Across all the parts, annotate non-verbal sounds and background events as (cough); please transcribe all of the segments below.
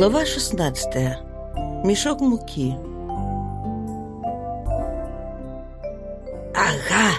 Глава 16. Мешок муки. «Ага!»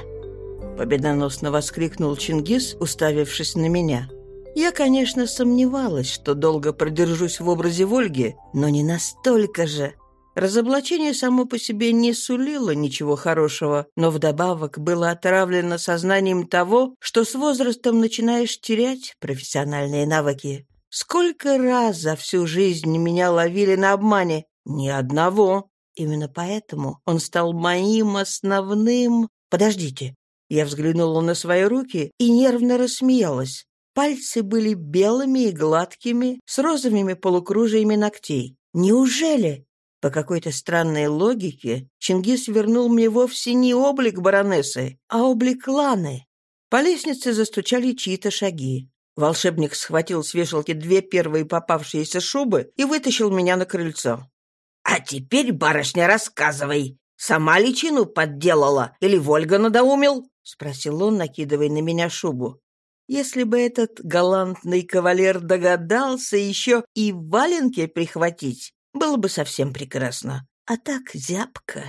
— победоносно воскликнул Чингис, уставившись на меня. Я, конечно, сомневалась, что долго продержусь в образе Вольги, но не настолько же. Разоблачение само по себе не сулило ничего хорошего, но вдобавок было отравлено сознанием того, что с возрастом начинаешь терять профессиональные навыки. Сколько раз за всю жизнь меня ловили на обмане? Ни одного. Именно поэтому он стал моим основным... Подождите. Я взглянула на свои руки и нервно рассмеялась. Пальцы были белыми и гладкими, с розовыми полукружиями ногтей. Неужели? По какой-то странной логике Чингис вернул мне вовсе не облик баронессы, а облик Ланы. По лестнице застучали чьи-то шаги. Волшебник схватил с вешалки две первые попавшиеся шубы и вытащил меня на крыльцо. «А теперь, барышня, рассказывай, сама личину подделала или Вольга надоумил?» — спросил он, накидывая на меня шубу. Если бы этот галантный кавалер догадался еще и валенки прихватить, было бы совсем прекрасно. А так зябко.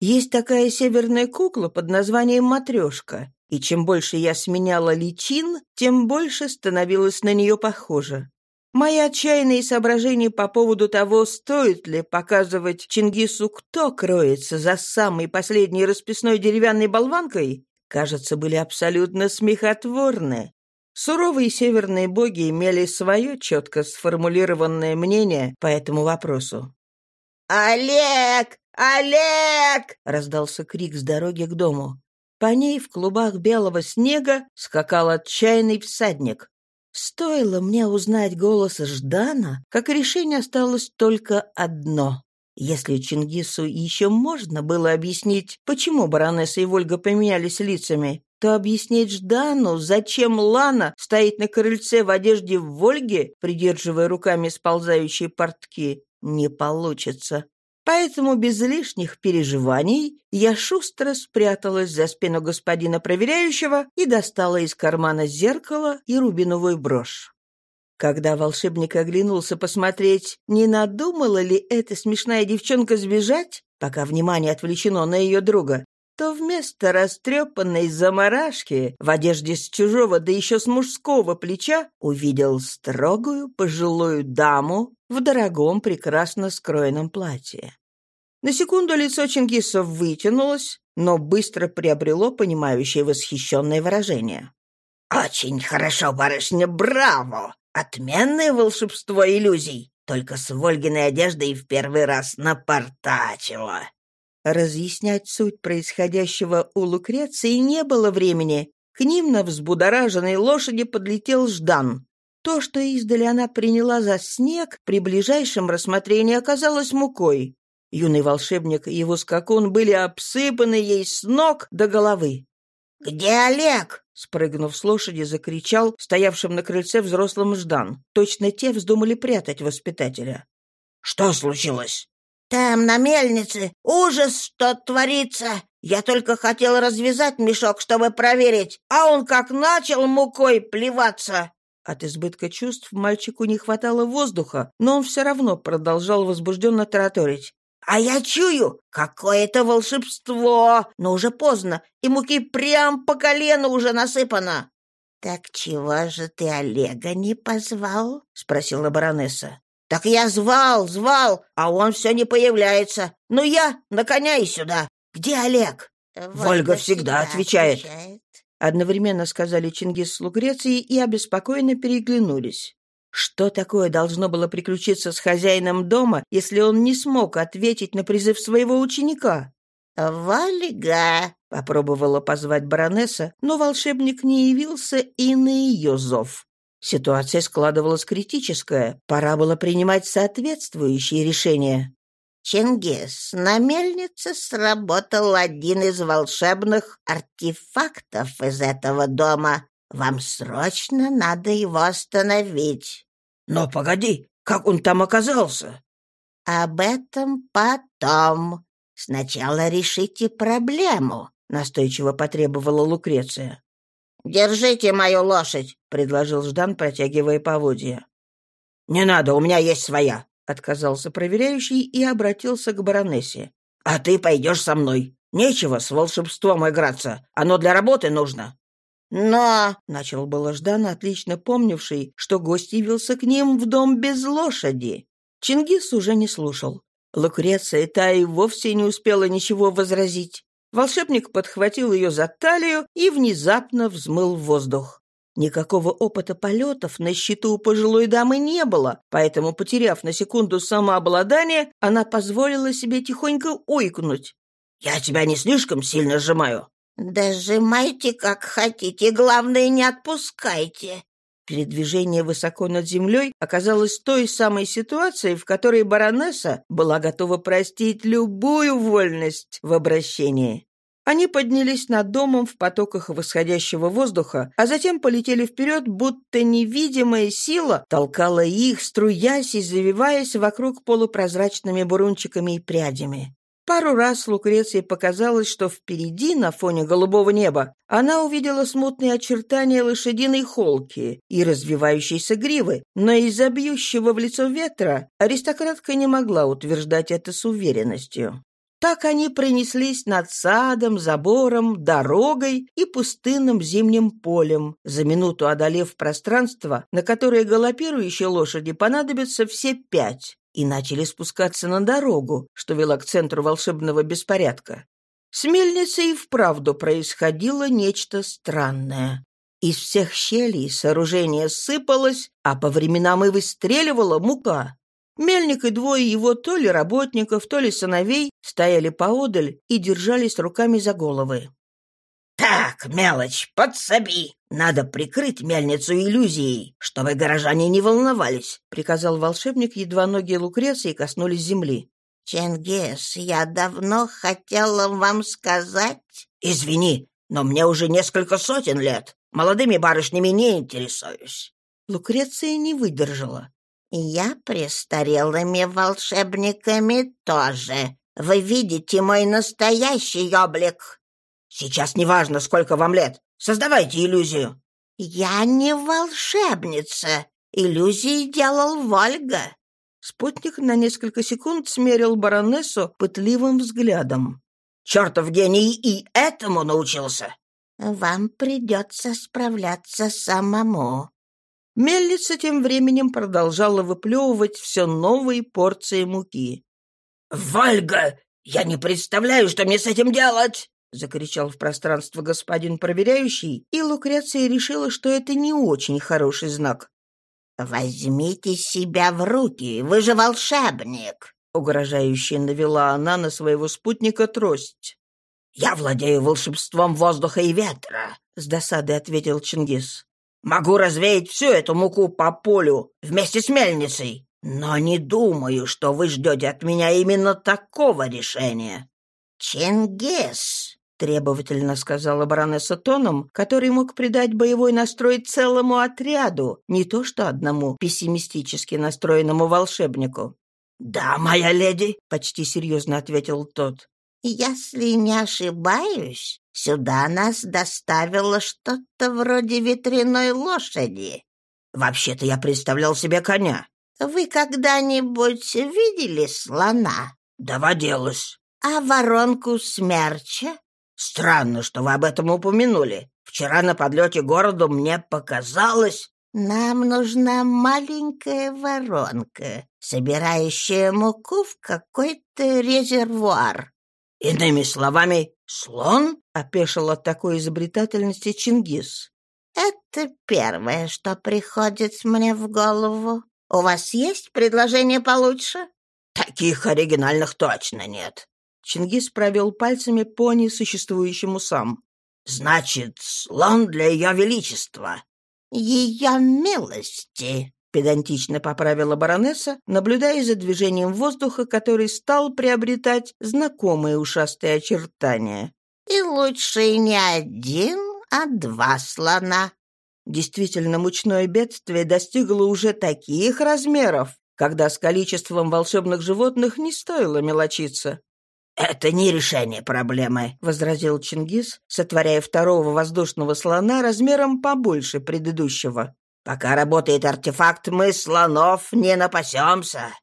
Есть такая северная кукла под названием «Матрешка». И чем больше я сменяла личин, тем больше становилась на нее похожа. Мои отчаянные соображения по поводу того, стоит ли показывать Чингису, кто кроется за самой последней расписной деревянной болванкой, кажется, были абсолютно смехотворны. Суровые северные боги имели свое четко сформулированное мнение по этому вопросу. «Олег! Олег!» — раздался крик с дороги к дому. По ней в клубах белого снега скакал отчаянный всадник. Стоило мне узнать голос Ждана, как решение осталось только одно. Если Чингису еще можно было объяснить, почему баронесса и Вольга поменялись лицами, то объяснить Ждану, зачем Лана стоит на крыльце в одежде Вольги, придерживая руками сползающие портки, не получится. Поэтому без лишних переживаний я шустро спряталась за спину господина проверяющего и достала из кармана зеркало и рубиновую брошь. Когда волшебник оглянулся посмотреть, не надумала ли эта смешная девчонка сбежать, пока внимание отвлечено на ее друга, то вместо растрепанной заморашки в одежде с чужого, да еще с мужского плеча, увидел строгую пожилую даму в дорогом, прекрасно скроенном платье. На секунду лицо Чингиса вытянулось, но быстро приобрело понимающее восхищенное выражение. «Очень хорошо, барышня, браво! Отменное волшебство иллюзий! Только с Вольгиной одеждой в первый раз напортачила!» Разъяснять суть происходящего у Лукреции не было времени. К ним на взбудораженной лошади подлетел Ждан. То, что издали она приняла за снег, при ближайшем рассмотрении оказалось мукой. Юный волшебник и его скакун были обсыпаны ей с ног до головы. «Где Олег?» — спрыгнув с лошади, закричал стоявшим на крыльце взрослым Ждан. Точно те вздумали прятать воспитателя. «Что случилось?» «Там, на мельнице, ужас, что творится. Я только хотел развязать мешок, чтобы проверить, а он как начал мукой плеваться». От избытка чувств мальчику не хватало воздуха, но он все равно продолжал возбужденно тараторить. «А я чую, какое-то волшебство, но уже поздно, и муки прям по колено уже насыпано». «Так чего же ты Олега не позвал?» — спросила баронесса. «Так я звал, звал, а он все не появляется. Ну я на коня и сюда. Где Олег?» «Вольга всегда отвечает. отвечает. Одновременно сказали Чингис с Лукрецией и обеспокоенно переглянулись. Что такое должно было приключиться с хозяином дома, если он не смог ответить на призыв своего ученика? «Вальга!» — попробовала позвать баронесса, но волшебник не явился и на ее зов. Ситуация складывалась критическая, пора было принимать соответствующие решения. «Чингис, на мельнице сработал один из волшебных артефактов из этого дома. Вам срочно надо его остановить». «Но погоди, как он там оказался?» «Об этом потом. Сначала решите проблему», — настойчиво потребовала Лукреция. «Держите мою лошадь», — предложил Ждан, протягивая поводья. «Не надо, у меня есть своя», — отказался проверяющий и обратился к баронессе. «А ты пойдешь со мной. Нечего с волшебством играться. Оно для работы нужно». «Но...» — начал было Ждан, отлично помнивший, что гость явился к ним в дом без лошади. Чингис уже не слушал. Лукреция та и вовсе не успела ничего возразить. Волшебник подхватил ее за талию и внезапно взмыл в воздух. Никакого опыта полетов на счету у пожилой дамы не было, поэтому, потеряв на секунду самообладание, она позволила себе тихонько ойкнуть. «Я тебя не слишком сильно сжимаю?» «Да сжимайте, как хотите, главное, не отпускайте». Передвижение высоко над землей оказалось той самой ситуацией, в которой баронесса была готова простить любую вольность в обращении. Они поднялись над домом в потоках восходящего воздуха, а затем полетели вперед, будто невидимая сила толкала их, струясь и завиваясь вокруг полупрозрачными бурунчиками и прядями. Пару раз Лукреции показалось, что впереди, на фоне голубого неба, она увидела смутные очертания лошадиной холки и развивающейся гривы, но из-за бьющего в лицо ветра аристократка не могла утверждать это с уверенностью. Так они пронеслись над садом, забором, дорогой и пустынным зимним полем, за минуту одолев пространство, на которое галопирующей лошади понадобятся все пять, и начали спускаться на дорогу, что вела к центру волшебного беспорядка. С мельницей и вправду происходило нечто странное. Из всех щелей сооружение сыпалось, а по временам и выстреливала мука. Мельник и двое его то ли работников, то ли сыновей стояли поодаль и держались руками за головы. «Так, мелочь, подсоби! Надо прикрыть мельницу иллюзией, чтобы горожане не волновались», — приказал волшебник, едва ноги Лукреции коснулись земли. «Чингис, я давно хотела вам сказать...» «Извини, но мне уже несколько сотен лет. Молодыми барышнями не интересуюсь». Лукреция не выдержала. «Я престарелыми волшебниками тоже. Вы видите мой настоящий облик». «Сейчас неважно, сколько вам лет. Создавайте иллюзию». «Я не волшебница. Иллюзии делал Вольга». Спутник на несколько секунд смерил баронессу пытливым взглядом. «Чертов гений и этому научился!» «Вам придется справляться самому», Мельница тем временем продолжала выплевывать все новые порции муки. «Вольга, я не представляю, что мне с этим делать!» — закричал в пространство господин проверяющий, и Лукреция решила, что это не очень хороший знак. «Возьмите себя в руки, вы же волшебник!» — угрожающе навела она на своего спутника трость. «Я владею волшебством воздуха и ветра», — с досадой ответил Чингис. Могу развеять всю эту муку по полю вместе с мельницей, но не думаю, что вы ждете от меня именно такого решения». «Чингис!» — требовательно сказала баронесса тоном, который мог придать боевой настрой целому отряду, не то что одному пессимистически настроенному волшебнику. «Да, моя леди», — почти серьезно ответил тот. «Если не ошибаюсь, Сюда нас доставило что-то вроде ветряной лошади. Вообще-то я представлял себе коня. Вы когда-нибудь видели слона? Доводилось. А воронку смерча? Странно, что вы об этом упомянули. Вчера на подлете городу мне показалось... Нам нужна маленькая воронка, собирающая муку в какой-то резервуар. Иными словами, слон? — опешил от такой изобретательности Чингис. «Это первое, что приходит мне в голову. У вас есть предложение получше?» «Таких оригинальных точно нет». Чингис провел пальцами по несуществующему сам. «Значит, слон для ее величества». «Ее милости», — педантично поправила баронесса, наблюдая за движением воздуха, который стал приобретать знакомые ушастые очертания. И лучше не один, а два слона. Действительно, мучное бедствие достигло уже таких размеров, когда с количеством волшебных животных не стоило мелочиться. «Это не решение проблемы», — возразил Чингис, сотворяя второго воздушного слона размером побольше предыдущего. Пока работает артефакт, мы слонов не напасемся».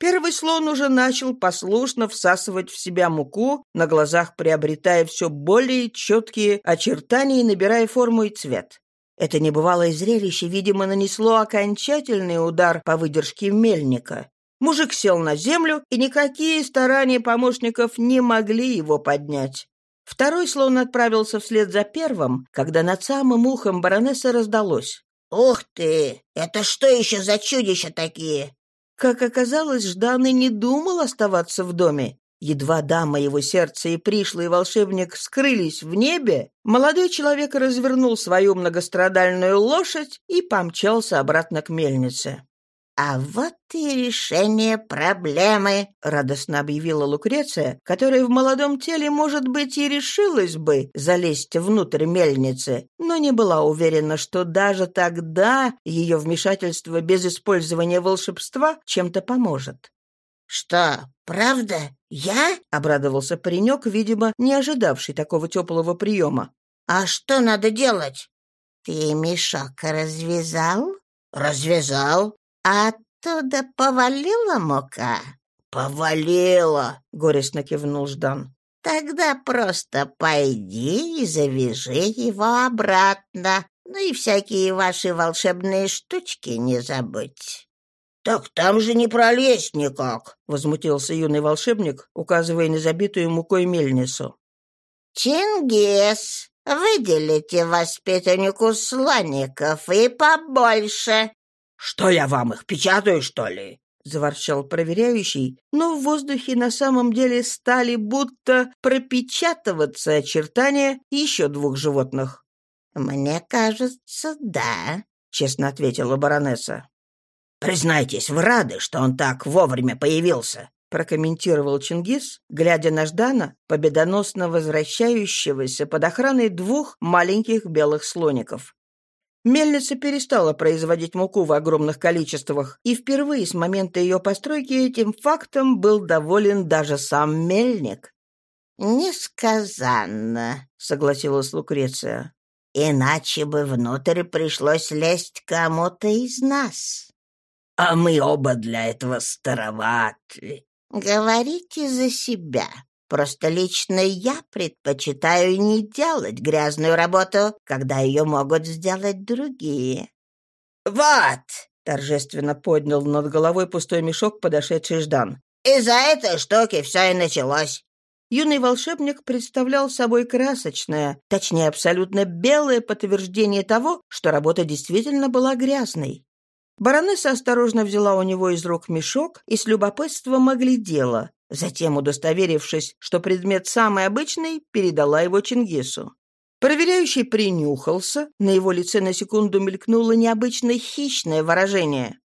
Первый слон уже начал послушно всасывать в себя муку, на глазах приобретая все более четкие очертания и набирая форму и цвет. Это небывалое зрелище, видимо, нанесло окончательный удар по выдержке мельника. Мужик сел на землю, и никакие старания помощников не могли его поднять. Второй слон отправился вслед за первым, когда над самым ухом баронессы раздалось. «Ух ты! Это что еще за чудища такие?» Как оказалось, Ждан и не думал оставаться в доме. Едва дама его сердца и пришлый волшебник скрылись в небе, молодой человек развернул свою многострадальную лошадь и помчался обратно к мельнице. «А вот и решение проблемы», — радостно объявила Лукреция, которая в молодом теле, может быть, и решилась бы залезть внутрь мельницы, но не была уверена, что даже тогда ее вмешательство без использования волшебства чем-то поможет. «Что, правда? Я?» — обрадовался паренек, видимо, не ожидавший такого теплого приема. «А что надо делать?» «Ты мешок развязал?» «Развязал. А оттуда повалила мука?» «Повалила!» — горестно кивнул Ждан. «Тогда просто пойди и завяжи его обратно. Ну и всякие ваши волшебные штучки не забудь». «Так там же не пролезть никак!» — возмутился юный волшебник, указывая на забитую мукой мельницу. «Чингис, выделите воспитаннику слоников и побольше. «Что я вам их печатаю, что ли?» — заворчал проверяющий, но в воздухе на самом деле стали будто пропечатываться очертания еще двух животных. «Мне кажется, да», — честно ответила баронесса. «Признайтесь, вы рады, что он так вовремя появился?» прокомментировал Чингис, глядя на Ждана, победоносно возвращающегося под охраной двух маленьких белых слоников. Мельница перестала производить муку в огромных количествах, и впервые с момента ее постройки этим фактом был доволен даже сам мельник. «Несказанно», — согласилась Лукреция. «Иначе бы внутрь пришлось лезть кому-то из нас». «А мы оба для этого староваты». «Говорите за себя», Просто лично я предпочитаю не делать грязную работу, когда ее могут сделать другие». «Вот!» — торжественно поднял над головой пустой мешок подошедший Ждан. «Из-за этой штуки все и началось». Юный волшебник представлял собой красочное, точнее, абсолютно белое подтверждение того, что работа действительно была грязной. Баронесса осторожно взяла у него из рук мешок и с любопытством оглядела, Затем, удостоверившись, что предмет самый обычный, передала его Чингису. Проверяющий принюхался, на его лице на секунду мелькнуло необычное хищное выражение.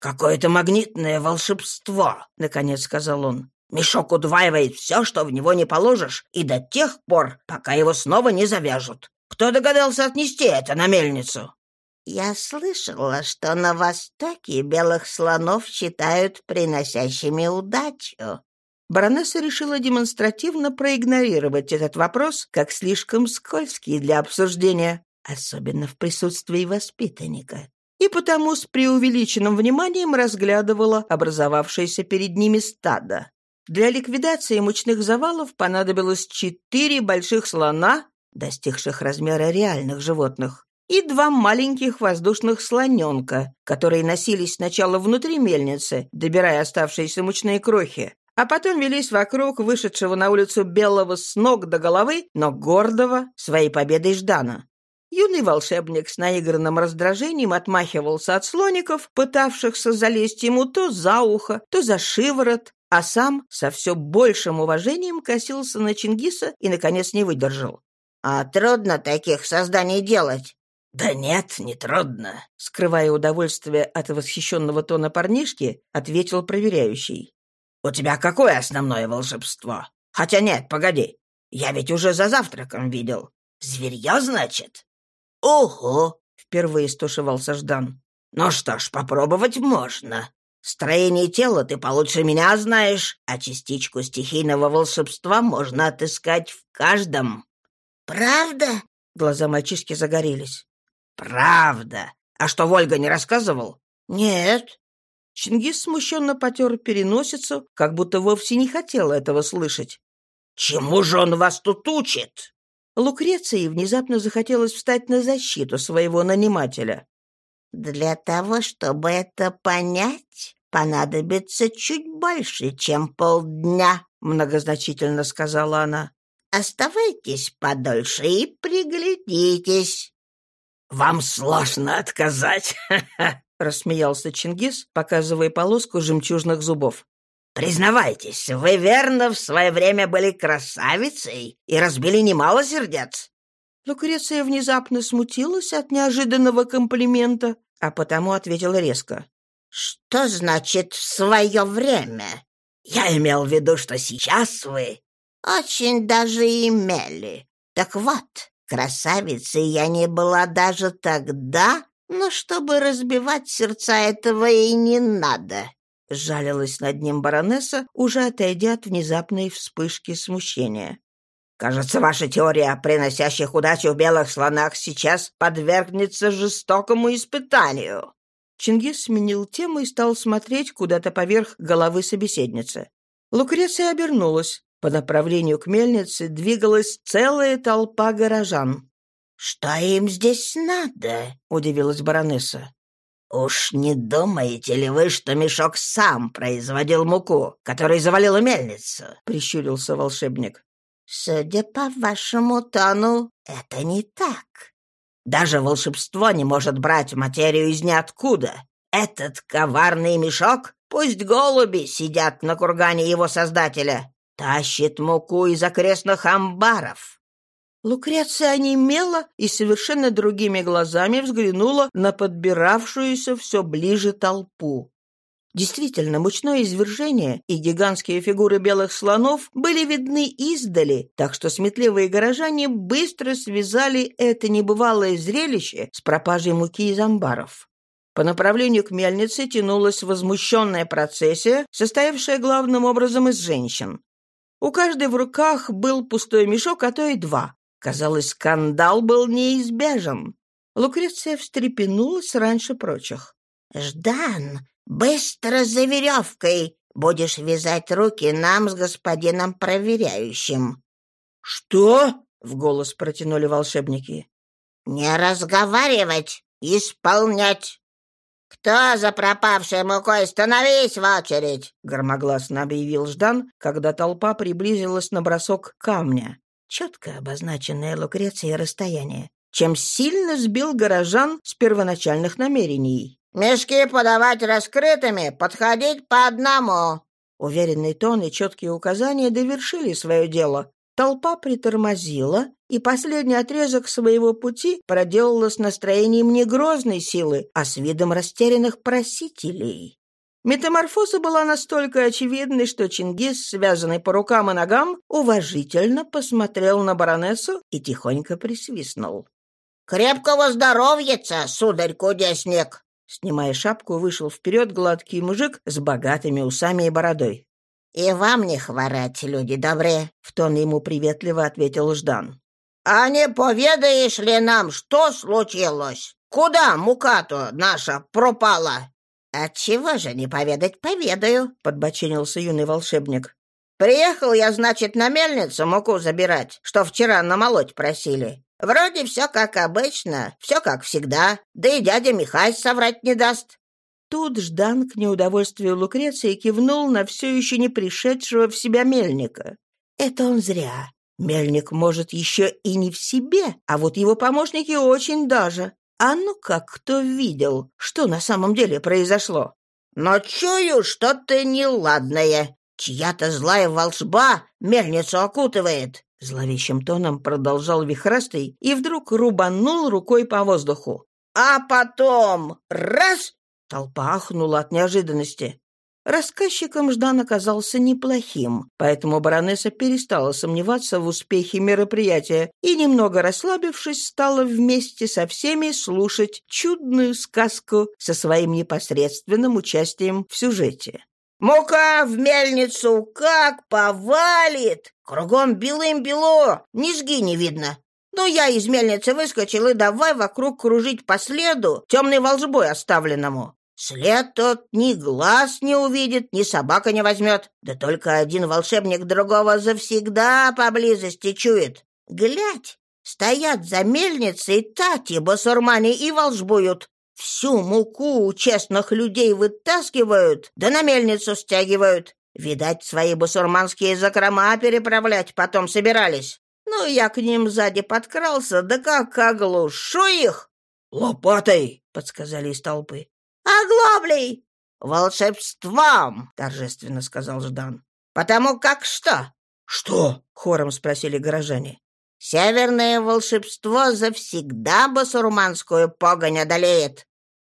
«Какое-то магнитное волшебство», — наконец сказал он. «Мешок удваивает все, что в него не положишь, и до тех пор, пока его снова не завяжут. Кто догадался отнести это на мельницу?» «Я слышала, что на Востоке белых слонов считают приносящими удачу», Баронесса решила демонстративно проигнорировать этот вопрос как слишком скользкий для обсуждения, особенно в присутствии воспитанника, и потому с преувеличенным вниманием разглядывала образовавшееся перед ними стадо. Для ликвидации мучных завалов понадобилось четыре больших слона, достигших размера реальных животных, и два маленьких воздушных слоненка, которые носились сначала внутри мельницы, добирая оставшиеся мучные крохи, а потом велись вокруг вышедшего на улицу белого с ног до головы, но гордого своей победой Ждана. Юный волшебник с наигранным раздражением отмахивался от слоников, пытавшихся залезть ему то за ухо, то за шиворот, а сам со все большим уважением косился на Чингиса и, наконец, не выдержал. «А трудно таких созданий делать?» «Да нет, не трудно», — скрывая удовольствие от восхищенного тона парнишки, ответил проверяющий. У тебя какое основное волшебство? Хотя нет, погоди. Я ведь уже за завтраком видел. Зверье, значит? Ого! Впервые стушевался Ждан. Ну что ж, попробовать можно. Строение тела ты получше меня знаешь, а частичку стихийного волшебства можно отыскать в каждом. Правда? Глаза мальчишки загорелись. Правда. А что, Вольга не рассказывал?» «Нет». Чингис смущенно потер переносицу, как будто вовсе не хотел этого слышать. «Чему же он вас тут учит?» Лукреции внезапно захотелось встать на защиту своего нанимателя. «Для того, чтобы это понять, понадобится чуть больше, чем полдня», — многозначительно сказала она. «Оставайтесь подольше и приглядитесь». «Вам сложно отказать», (laughs) — рассмеялся Чингис, показывая полоску жемчужных зубов. «Признавайтесь, вы верно в свое время были красавицей и разбили немало сердец». Лукреция внезапно смутилась от неожиданного комплимента, а потому ответила резко. «Что значит «в свое время»?» «Я имел в виду, что сейчас вы...» «Очень даже имели. Так вот, красавицей я не была даже тогда, но чтобы разбивать сердца этого и не надо». Жалилась над ним баронесса, уже отойдя от внезапной вспышки смущения. «Кажется, ваша теория о приносящих удачу в белых слонах сейчас подвергнется жестокому испытанию». Чингис сменил тему и стал смотреть куда-то поверх головы собеседницы. Лукреция обернулась. По направлению к мельнице двигалась целая толпа горожан. «Что им здесь надо?» — удивилась баронесса. «Уж не думаете ли вы, что мешок сам производил муку, которой завалила мельницу?» — прищурился волшебник. «Судя по вашему тону, это не так». «Даже волшебство не может брать материю из ниоткуда. Этот коварный мешок, пусть голуби сидят на кургане его создателя, тащит муку из окрестных амбаров». Лукреция онемела и совершенно другими глазами взглянула на подбиравшуюся все ближе толпу. Действительно, мучное извержение и гигантские фигуры белых слонов были видны издали, так что сметливые горожане быстро связали это небывалое зрелище с пропажей муки из амбаров. По направлению к мельнице тянулась возмущенная процессия, состоявшая главным образом из женщин. У каждой в руках был пустой мешок, а то и два. Казалось, скандал был неизбежен. Лукреция встрепенулась раньше прочих. «Ждан, быстро за веревкой! Будешь вязать руки нам с господином проверяющим». «Что?» — в голос протянули волшебники. «Не разговаривать, исполнять!» «Кто за пропавшей мукой? Становись в очередь!» — громогласно объявил Ждан, когда толпа приблизилась на бросок камня четко обозначенное Лукрецией расстояние, чем сильно сбил горожан с первоначальных намерений. «Мешки подавать раскрытыми, подходить по одному!» Уверенный тон и четкие указания довершили свое дело. Толпа притормозила, и последний отрезок своего пути проделала с настроением не грозной силы, а с видом растерянных просителей. Метаморфоза была настолько очевидной, что Чингис, связанный по рукам и ногам, уважительно посмотрел на баронессу и тихонько присвистнул. «Крепкого здоровья, сударь-кудесник!» Снимая шапку, вышел вперед гладкий мужик с богатыми усами и бородой. «И вам не хворать, люди добрые!» — в тон ему приветливо ответил Ждан. «А не поведаешь ли нам, что случилось? Куда мука-то наша пропала?» «Отчего же не поведать, поведаю», — подбочинился юный волшебник. «Приехал я, значит, на мельницу муку забирать, что вчера намолоть просили. Вроде все как обычно, все как всегда, да и дядя Михай соврать не даст». Тут Ждан к неудовольствию Лукреции кивнул на все еще не пришедшего в себя мельника. «Это он зря. Мельник, может, еще и не в себе, а вот его помощники очень даже. А ну как, кто видел, что на самом деле произошло? Но чую что-то неладное. Чья-то злая волшба мельницу окутывает. Зловещим тоном продолжал Вихрастый и вдруг рубанул рукой по воздуху. А потом раз — толпа ахнула от неожиданности. Рассказчиком Ждан оказался неплохим, поэтому баронесса перестала сомневаться в успехе мероприятия и, немного расслабившись, стала вместе со всеми слушать чудную сказку со своим непосредственным участием в сюжете. «Мука в мельницу как повалит! Кругом белым-бело, низги не видно. Ну, я из мельницы выскочил и давай вокруг кружить по следу, темной волжбой оставленному. След тот ни глаз не увидит, ни собака не возьмет. Да только один волшебник другого завсегда поблизости чует. Глядь, стоят за мельницей тати басурмане и волжбуют. Всю муку у честных людей вытаскивают, да на мельницу стягивают. Видать, свои басурманские закрома переправлять потом собирались. Ну, я к ним сзади подкрался, да как оглушу их!» «Лопатой!» — подсказали из толпы. «Оглоблей!» «Волшебством!» — торжественно сказал Ждан. «Потому как что?» «Что?» — хором спросили горожане. «Северное волшебство завсегда басурманскую погонь одолеет!»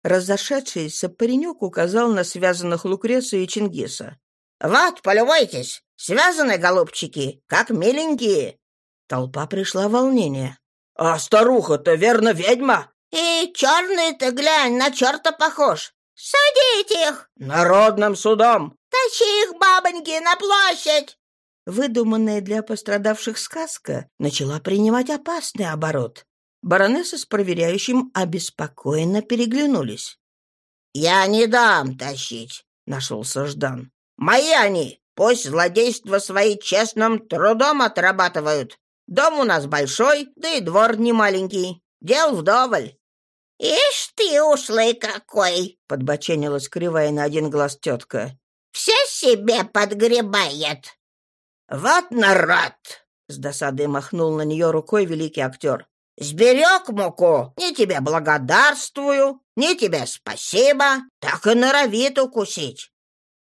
Разошедшийся паренек указал на связанных Лукрецию и Чингиса. «Вот, полюбуйтесь! Связаны, голубчики, как миленькие!» Толпа пришла в волнение. «А старуха-то, верно, ведьма?» «И черный-то, глянь, на черта похож! Садите их!» «Народным судом!» «Тащи их, бабоньки, на площадь!» Выдуманная для пострадавших сказка начала принимать опасный оборот. Баронесса с проверяющим обеспокоенно переглянулись. «Я не дам тащить», — нашелся Ждан. «Мои они! Пусть злодейства свои честным трудом отрабатывают. Дом у нас большой, да и двор не маленький. Дел вдоволь». «Ишь ты, ушлый какой!» — подбоченилась кривая на один глаз тетка. «Все себе подгребает!» «Вот народ!» — с досадой махнул на нее рукой великий актер. Сберег муку, ни тебе благодарствую, ни тебе спасибо, так и норовит укусить.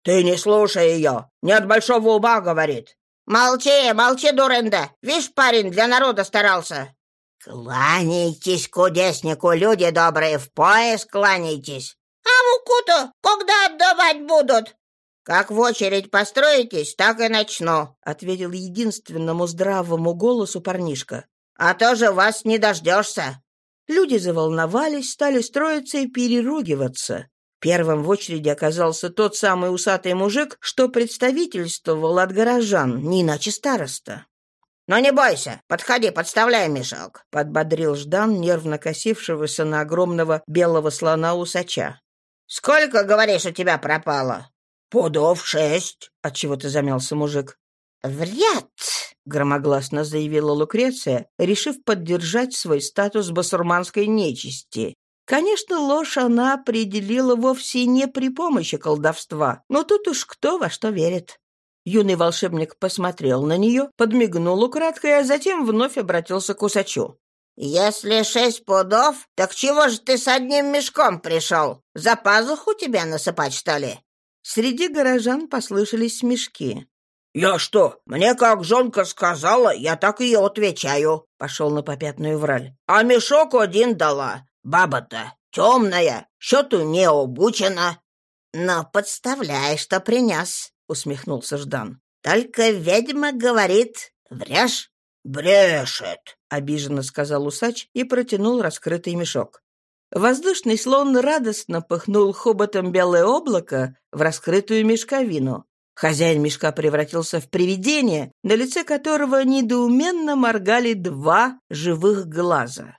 Ты не слушай ее, не от большого уба говорит. Молчи, молчи, дурында, видишь, парень для народа старался. Кланяйтесь кудеснику, люди добрые, в пояс кланяйтесь. А муку-то когда отдавать будут? «Как в очередь построитесь, так и начну», — ответил единственному здравому голосу парнишка а то же вас не дождешься». Люди заволновались, стали строиться и переругиваться. Первым в очереди оказался тот самый усатый мужик, что представительствовал от горожан, не иначе староста. «Ну не бойся, подходи, подставляй мешок», — подбодрил Ждан, нервно косившегося на огромного белого слона усача. «Сколько, говоришь, у тебя пропало?» «Пудов шесть», — отчего-то замялся мужик. «Вряд!» — громогласно заявила Лукреция, решив поддержать свой статус басурманской нечисти. Конечно, ложь она определила вовсе не при помощи колдовства, но тут уж кто во что верит. Юный волшебник посмотрел на нее, подмигнул украдкой, а затем вновь обратился к усачу. «Если шесть пудов, так чего же ты с одним мешком пришел? За пазуху тебя насыпать, что ли?» Среди горожан послышались смешки. «Я что? Мне как жонка сказала, я так ее отвечаю», — пошел на попятную враль. «А мешок один дала. Баба-то темная, счету не обучена». «Но подставляй, что принес», — усмехнулся Ждан. «Только ведьма говорит, врешь?» «Брешет», — обиженно сказал усач и протянул раскрытый мешок. Воздушный слон радостно пыхнул хоботом белое облако в раскрытую мешковину. Хозяин мешка превратился в привидение, на лице которого недоуменно моргали два живых глаза.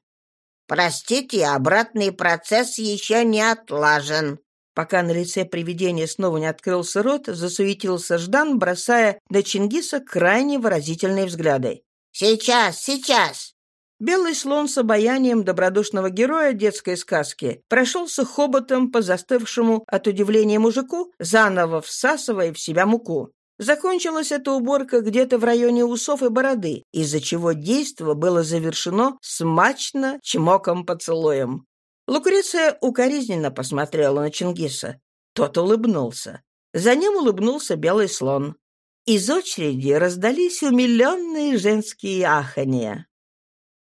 «Простите, обратный процесс еще не отлажен». Пока на лице привидения снова не открылся рот, засуетился Ждан, бросая на Чингиса крайне выразительные взгляды. «Сейчас, сейчас!» Белый слон с обаянием добродушного героя детской сказки прошелся хоботом по застывшему от удивления мужику, заново всасывая в себя муку. Закончилась эта уборка где-то в районе усов и бороды, из-за чего действо было завершено смачно чмоком-поцелуем. Лукреция укоризненно посмотрела на Чингиса. Тот улыбнулся. За ним улыбнулся белый слон. Из очереди раздались умиленные женские ахания.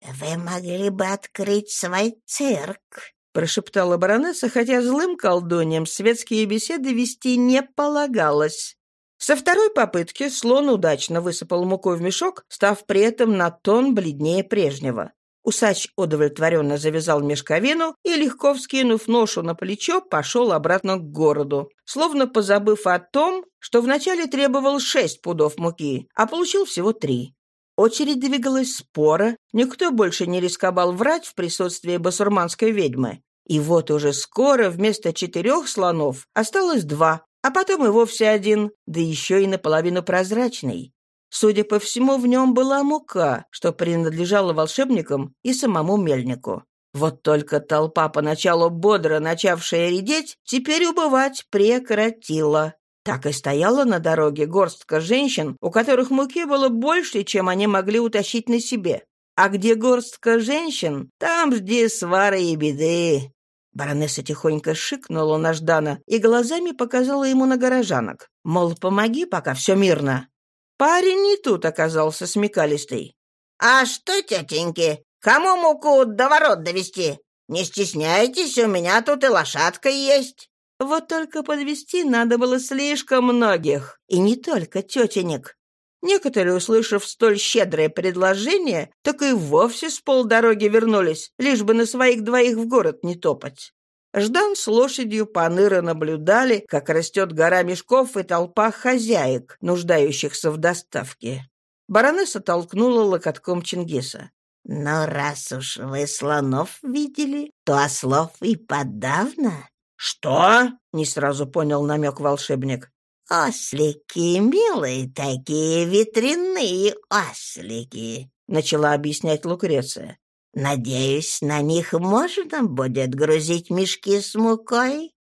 «Вы могли бы открыть свой цирк», — прошептала баронесса, хотя злым колдуньям светские беседы вести не полагалось. Со второй попытки слон удачно высыпал муку в мешок, став при этом на тон бледнее прежнего. Усач удовлетворенно завязал мешковину и, легко вскинув ношу на плечо, пошел обратно к городу, словно позабыв о том, что вначале требовал шесть пудов муки, а получил всего три. Очередь двигалась спора, никто больше не рисковал врать в присутствии басурманской ведьмы. И вот уже скоро вместо четырех слонов осталось два, а потом и вовсе один, да еще и наполовину прозрачный. Судя по всему, в нем была мука, что принадлежала волшебникам и самому мельнику. Вот только толпа, поначалу бодро начавшая редеть, теперь убывать прекратила. Так и стояла на дороге горстка женщин, у которых муки было больше, чем они могли утащить на себе. А где горстка женщин, там жди свары и беды. Баронесса тихонько шикнула на Ждана и глазами показала ему на горожанок. Мол, помоги, пока все мирно. Парень не тут оказался смекалистый. «А что, тетеньки, Кому муку до ворот довести? Не стесняйтесь, у меня тут и лошадка есть». Вот только подвести надо было слишком многих, и не только тетенек. Некоторые, услышав столь щедрое предложение, так и вовсе с полдороги вернулись, лишь бы на своих двоих в город не топать. Ждан с лошадью Паныра наблюдали, как растет гора мешков и толпа хозяек, нуждающихся в доставке. Баронесса толкнула локотком Чингиса. Но раз уж вы слонов видели, то ослов и подавно. Что? Не сразу понял намек волшебник. «Ослики, милые такие, ветряные ослики», — начала объяснять Лукреция. «Надеюсь, на них можно будет грузить мешки с мукой?»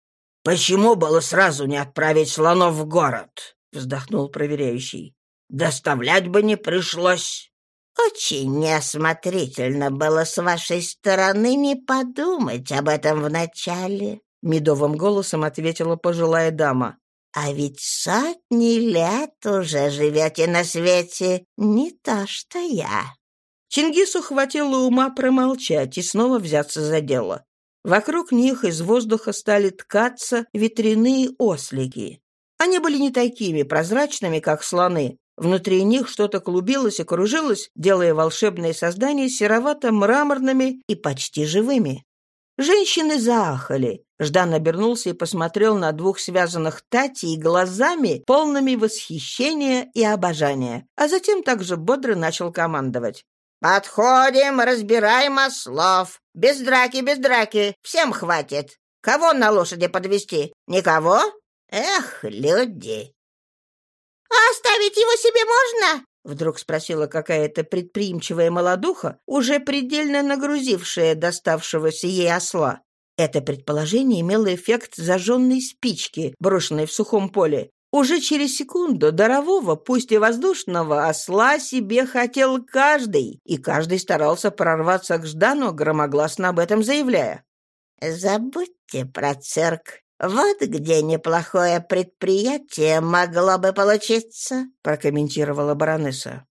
«Почему было сразу не отправить слонов в город?» — вздохнул проверяющий. «Доставлять бы не пришлось». «Очень неосмотрительно было с вашей стороны не подумать об этом вначале», — медовым голосом ответила пожилая дама. «А ведь сотни лет уже живете на свете, не то что я». Чингису хватило ума промолчать и снова взяться за дело. Вокруг них из воздуха стали ткаться ветряные ослики. Они были не такими прозрачными, как слоны, Внутри них что-то клубилось и кружилось, делая волшебные создания серовато-мраморными и почти живыми. Женщины заахали. Ждан обернулся и посмотрел на двух связанных Тати и глазами, полными восхищения и обожания, а затем также бодро начал командовать. «Подходим, разбираем ослов. Без драки, без драки. Всем хватит. Кого на лошади подвести? Никого? Эх, люди!» «А оставить его себе можно?» Вдруг спросила какая-то предприимчивая молодуха, уже предельно нагрузившая доставшегося ей осла. Это предположение имело эффект зажженной спички, брошенной в сухом поле. Уже через секунду дарового, пусть и воздушного, осла себе хотел каждый, и каждый старался прорваться к Ждану, громогласно об этом заявляя. «Забудьте про цирк. «Вот где неплохое предприятие могло бы получиться», — прокомментировала баронесса.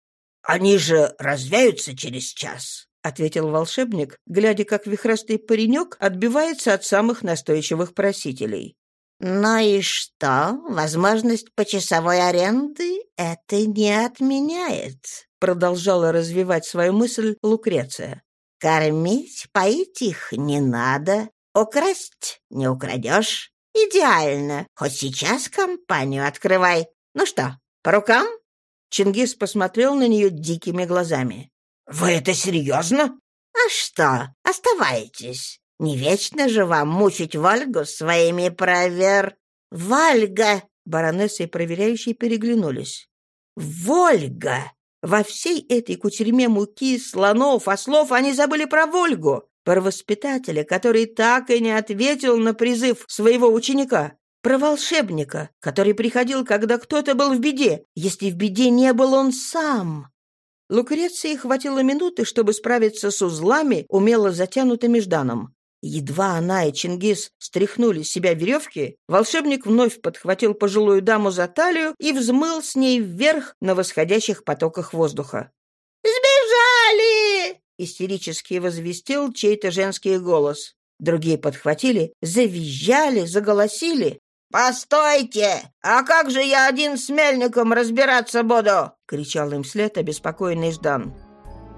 «Они же развяются через час», — ответил волшебник, глядя, как вихрастый паренек отбивается от самых настойчивых просителей. «Ну и что? Возможность почасовой аренды это не отменяет», — продолжала развивать свою мысль Лукреция. «Кормить, поить их не надо, украсть не украдешь, «Идеально. Хоть сейчас компанию открывай. Ну что, по рукам?» Чингис посмотрел на нее дикими глазами. «Вы это серьезно?» «А что, оставайтесь. Не вечно же вам мучить Вальгу своими провер...» «Вальга!» — баронесса и проверяющие переглянулись. «Вольга!» Во всей этой кутерьме муки, слонов, ослов они забыли про Вольгу про воспитателя, который так и не ответил на призыв своего ученика, про волшебника, который приходил, когда кто-то был в беде, если в беде не был он сам. Лукреции хватило минуты, чтобы справиться с узлами, умело затянутыми Жданом. Едва она и Чингис стряхнули с себя веревки, волшебник вновь подхватил пожилую даму за талию и взмыл с ней вверх на восходящих потоках воздуха. «Сбежали!» истерически возвестил чей-то женский голос. Другие подхватили, завизжали, заголосили. «Постойте! А как же я один с мельником разбираться буду?» — кричал им вслед обеспокоенный Ждан.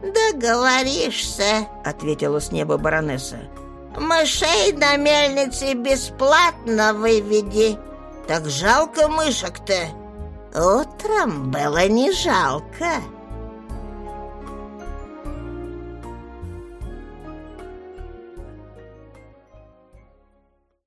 «Договоришься», — ответила с неба баронесса. «Мышей на мельнице бесплатно выведи. Так жалко мышек-то». «Утром было не жалко»,